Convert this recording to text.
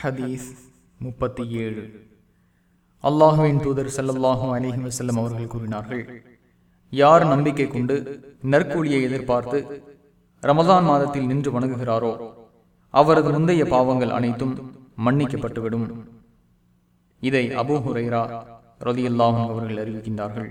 ஹதீஸ் முப்பத்தி ஏழு. அல்லாஹுவின் தூதர் செல்லல்லாஹும் அலிஹி வசல்லம் அவர்கள் கூறினார்கள் யார் நம்பிக்கை கொண்டு நற்கூலியை எதிர்பார்த்து ரமதான் மாதத்தில் நின்று வணங்குகிறாரோ அவரது முந்தைய பாவங்கள் அனைத்தும் மன்னிக்கப்பட்டுவிடும். இதை அபு ஹுரைரா ரலியல்லாஹு அவர்கள் அறிவிக்கின்றார்கள்.